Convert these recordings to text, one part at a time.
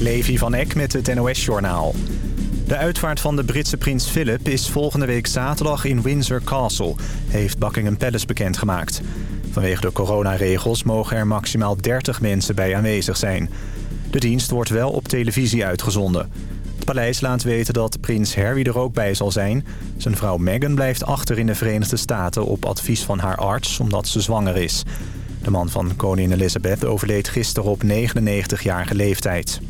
Levi van Eck met het NOS-journaal. De uitvaart van de Britse prins Philip is volgende week zaterdag in Windsor Castle... heeft Buckingham Palace bekendgemaakt. Vanwege de coronaregels mogen er maximaal 30 mensen bij aanwezig zijn. De dienst wordt wel op televisie uitgezonden. Het paleis laat weten dat prins Harry er ook bij zal zijn. Zijn vrouw Meghan blijft achter in de Verenigde Staten op advies van haar arts... omdat ze zwanger is... De man van koningin Elizabeth overleed gisteren op 99-jarige leeftijd.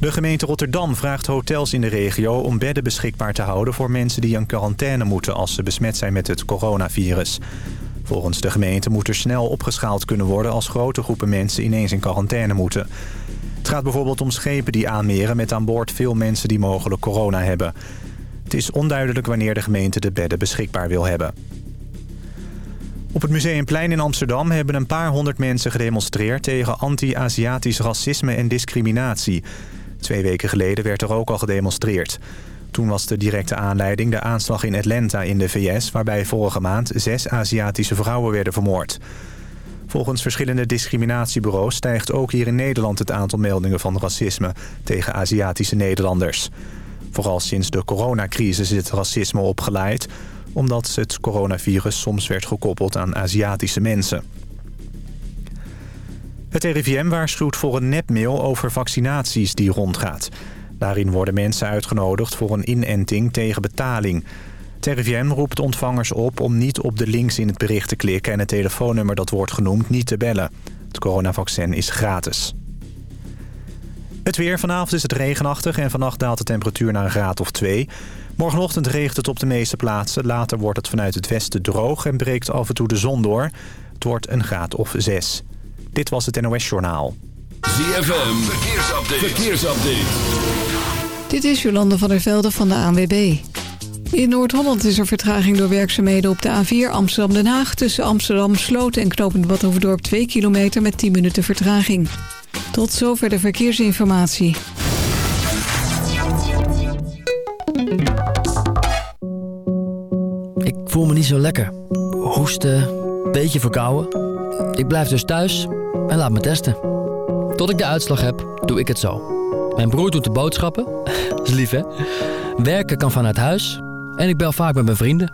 De gemeente Rotterdam vraagt hotels in de regio om bedden beschikbaar te houden... voor mensen die in quarantaine moeten als ze besmet zijn met het coronavirus. Volgens de gemeente moet er snel opgeschaald kunnen worden... als grote groepen mensen ineens in quarantaine moeten. Het gaat bijvoorbeeld om schepen die aanmeren met aan boord veel mensen die mogelijk corona hebben. Het is onduidelijk wanneer de gemeente de bedden beschikbaar wil hebben. Op het Museumplein in Amsterdam hebben een paar honderd mensen gedemonstreerd... tegen anti-Aziatisch racisme en discriminatie. Twee weken geleden werd er ook al gedemonstreerd. Toen was de directe aanleiding de aanslag in Atlanta in de VS... waarbij vorige maand zes Aziatische vrouwen werden vermoord. Volgens verschillende discriminatiebureaus stijgt ook hier in Nederland... het aantal meldingen van racisme tegen Aziatische Nederlanders. Vooral sinds de coronacrisis is het racisme opgeleid omdat het coronavirus soms werd gekoppeld aan Aziatische mensen. Het RIVM waarschuwt voor een nepmail over vaccinaties die rondgaat. Daarin worden mensen uitgenodigd voor een inenting tegen betaling. Het RIVM roept ontvangers op om niet op de links in het bericht te klikken... en het telefoonnummer dat wordt genoemd niet te bellen. Het coronavaccin is gratis. Het weer. Vanavond is het regenachtig en vannacht daalt de temperatuur naar een graad of 2. Morgenochtend regent het op de meeste plaatsen. Later wordt het vanuit het westen droog en breekt af en toe de zon door. Het wordt een graad of 6. Dit was het NOS Journaal. ZFM. Verkeersupdate. Verkeersupdate. Dit is Jolande van der Velde van de ANWB. In Noord-Holland is er vertraging door werkzaamheden op de A4 Amsterdam-Den Haag... tussen Amsterdam-Sloot en Knopend Badhoevedorp 2 kilometer met 10 minuten vertraging. Tot zover de verkeersinformatie. Ik voel me niet zo lekker. Hoesten, beetje verkouden. Ik blijf dus thuis en laat me testen. Tot ik de uitslag heb, doe ik het zo. Mijn broer doet de boodschappen. Dat is lief, hè? Werken kan vanuit huis. En ik bel vaak met mijn vrienden.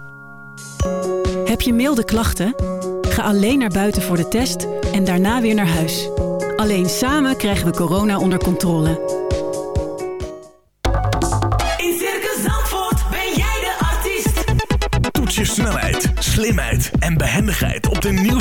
Heb je milde klachten? Ga alleen naar buiten voor de test en daarna weer naar huis. Alleen samen krijgen we corona onder controle. In Circus Zandvoort ben jij de artiest. Toets je snelheid, slimheid en behendigheid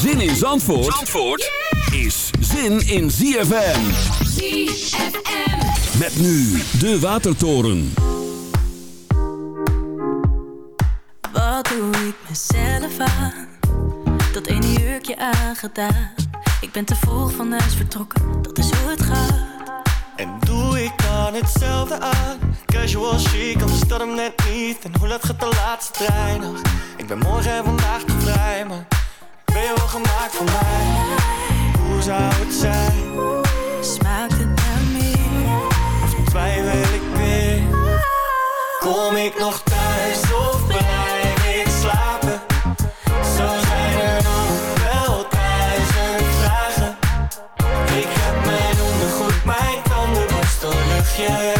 Zin in Zandvoort, Zandvoort is zin in ZFM. ZFM. Met nu de Watertoren. Wat doe ik mezelf aan? Dat ene jurkje aangedaan. Ik ben te vroeg van huis vertrokken, dat is hoe het gaat. En doe ik dan hetzelfde aan? Casual chic, anders dat hem net niet. En hoe laat gaat de laatste trein nog? Ik ben morgen en vandaag te vrij, maar gemaakt mij? Hoe zou het zijn? Smaakt het naar meer? Of twijfel ik weer? Kom ik nog thuis of blijf ik slapen? Zo zijn er nog wel duizend vragen. Ik heb mijn ondergoed, mijn tandenborstel, luchtje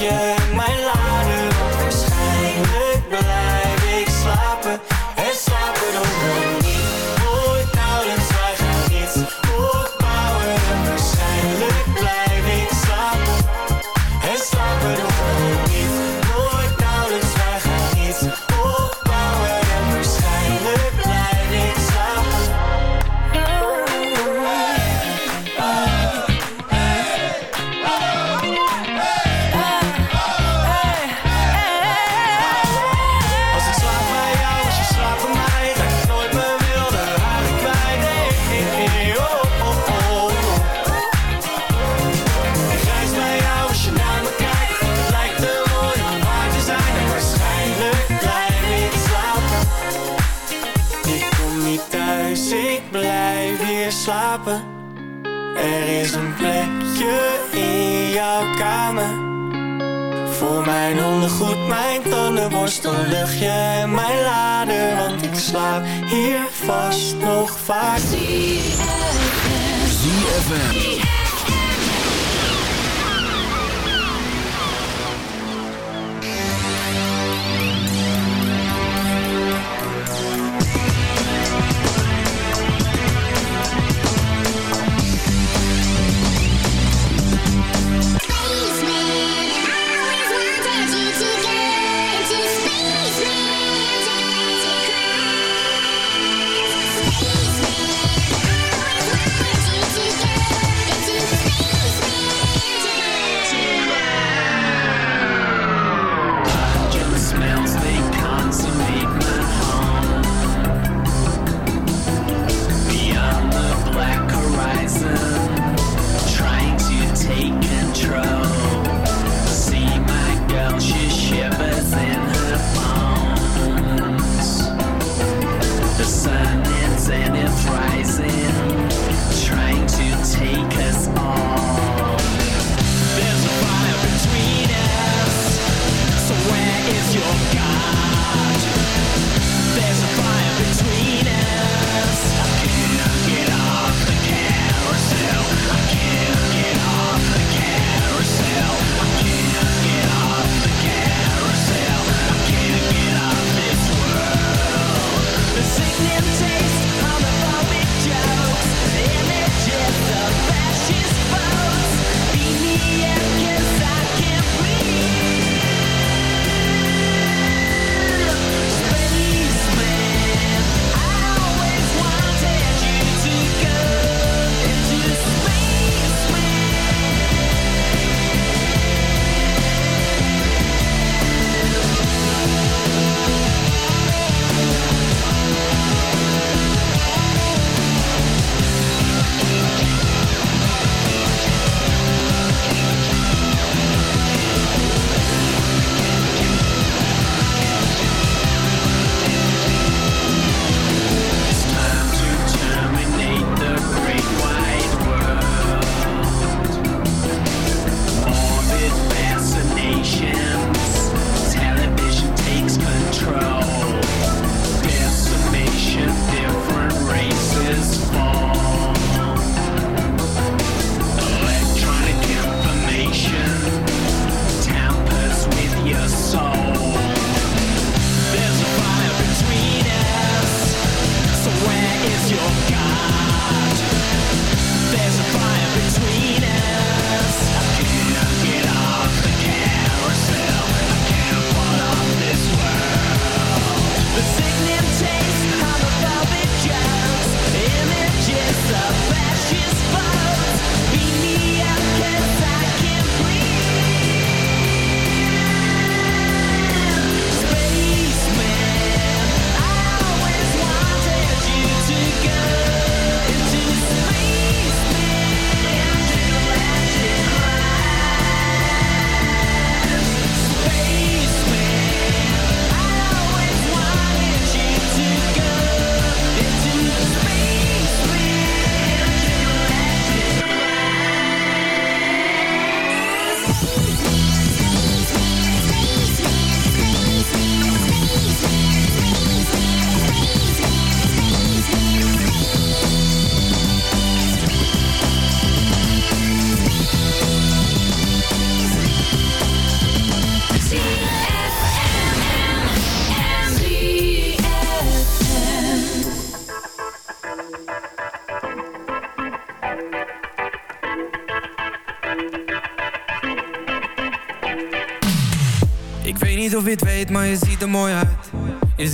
Mijn lader Want waarschijnlijk blijf ik slapen En slapen voor mijn ondergoed, mijn tandenborstel, luchtje en mijn lader Want ik slaap hier vast nog vaak ZFM.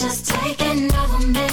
just taking over me.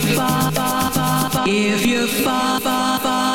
you're if you're far, far.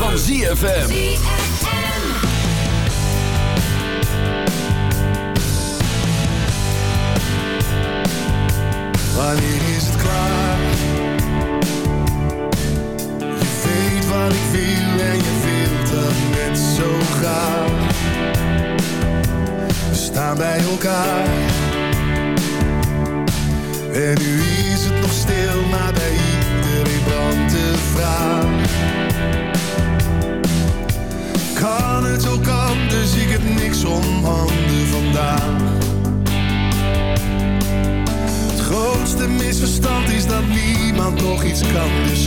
van ZFM. Wanneer is het klaar? Je weet wat ik wil en je wilt dat net zo graag. We staan bij elkaar. En nu is het nog stil, maar bij iedereen brandt de vraag kan het ook anders, ik heb niks om handen vandaag. Het grootste misverstand is dat niemand nog iets kan, dus.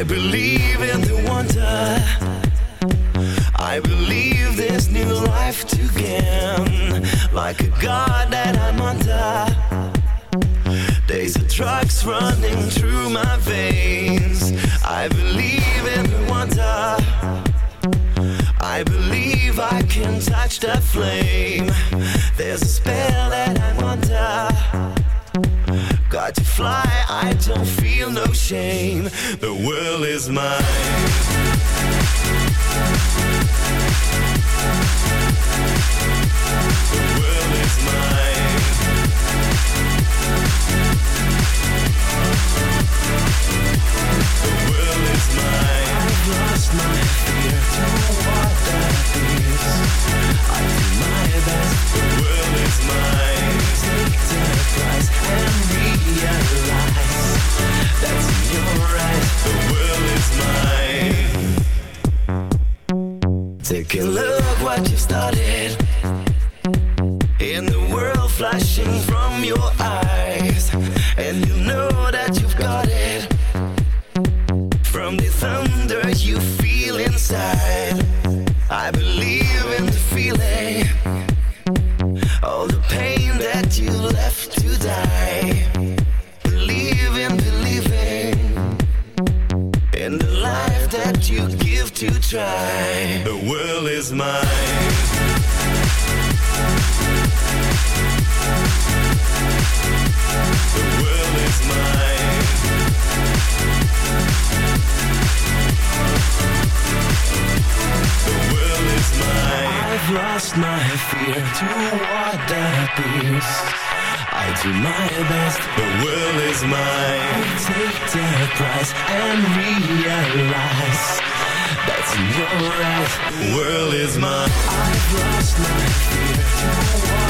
I believe in the wonder. I believe there's new life to gain. Like a god that I'm under. Days of drugs running through my veins. I believe in the wonder. I believe I can touch the flame. There's a spell that I'm under. Got to fly, I don't feel no shame. The world is mine. The world is mine. The world is mine. Take look what you've started. In the world flashing from your eyes, and you know that you've got it. From the thunder you feel inside I believe in the feeling All the pain that you left to die Believe in believing In the life that you give to try is mine. The world is mine. The world is mine. I've lost my fear to what that appears. I do my best. The world is mine. I take the price and realize your. World is mine. I've lost my fear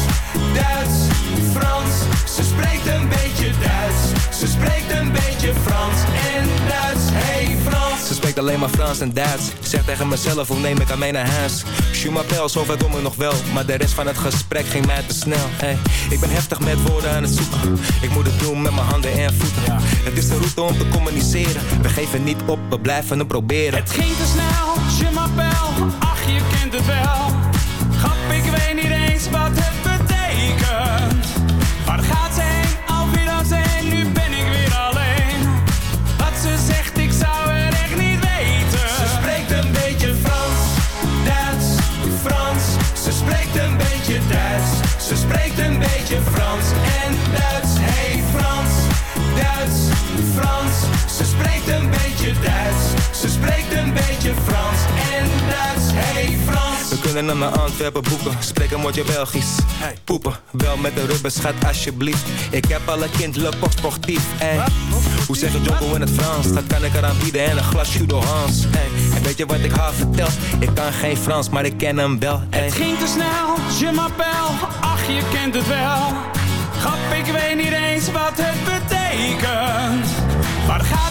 spreekt alleen maar Frans en Duits. Zeg tegen mezelf, hoe neem ik aan mee naar huis? Je m'appelle, zover kom ik nog wel. Maar de rest van het gesprek ging mij te snel. Hey, ik ben heftig met woorden aan het zoeken. Ik moet het doen met mijn handen en voeten. Het is de route om te communiceren. We geven niet op, we blijven het proberen. Het ging te snel, je m'appelle, ach je kent het wel. Beetje Frans en Duits. Hey Frans, Duits, Frans. Ze spreekt een beetje Duits. Ze spreekt een beetje Frans en Duits. Hey Frans. We kunnen naar mijn Antwerpen boeken. Spreek een woordje Belgisch. Poepen, wel met de rubber schat alsjeblieft. Ik heb alle kind le pop sportief. Ey. Hoe zeg je Jocko in het Frans? Dat kan ik eraan bieden en een glas Judo Hans. En weet je wat ik haar vertel? Ik kan geen Frans, maar ik ken hem wel. Het ging te snel, je m'appelle, je kent het wel. Grap, ik weet niet eens wat het betekent. Waar gaat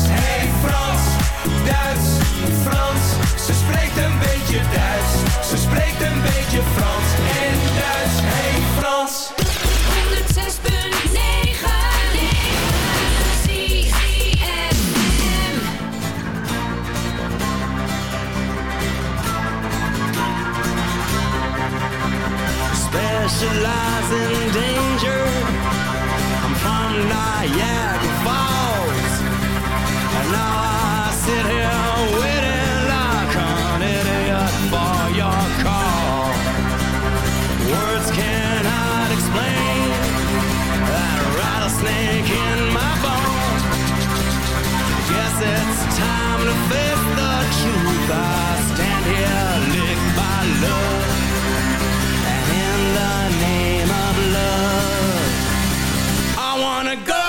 Beetje Duits. Ze spreekt een beetje Frans en Duits. Hey Frans. 106.9 specialize in danger. I'm from Niagara Falls, and now I sit here wanna go, go,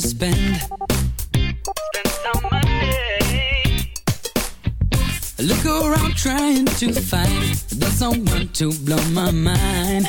to spend. some I look around trying to find the someone to blow my mind.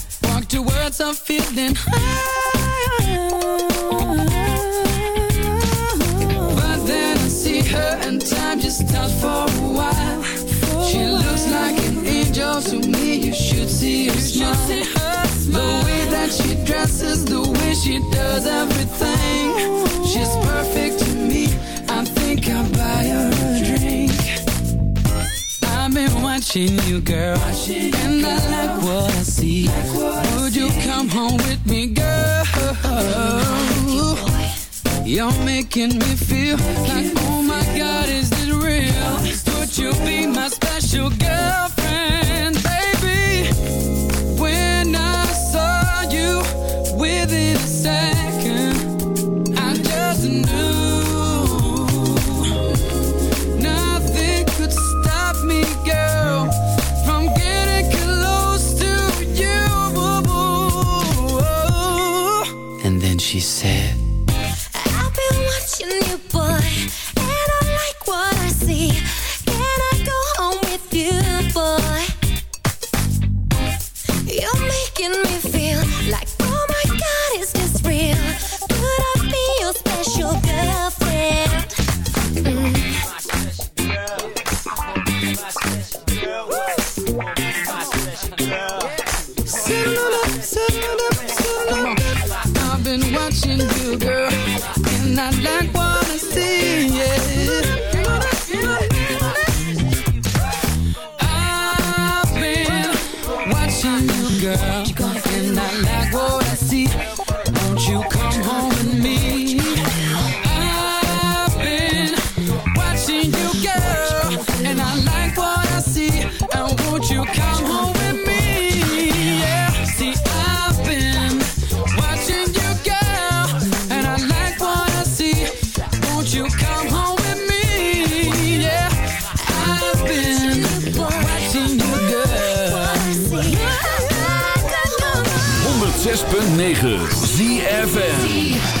towards a feeling high. But then I see her and time just stops for a while. She looks like an angel to me. You should see her smile. The way that she dresses, the way she does everything. She's perfect to me. I think I'll buy her a drink. I've been watching you, girl, and I like what I see. Come home with me, girl? You're making me feel like, oh my God, is this real? Would you be my special girlfriend, 106.9 ZFN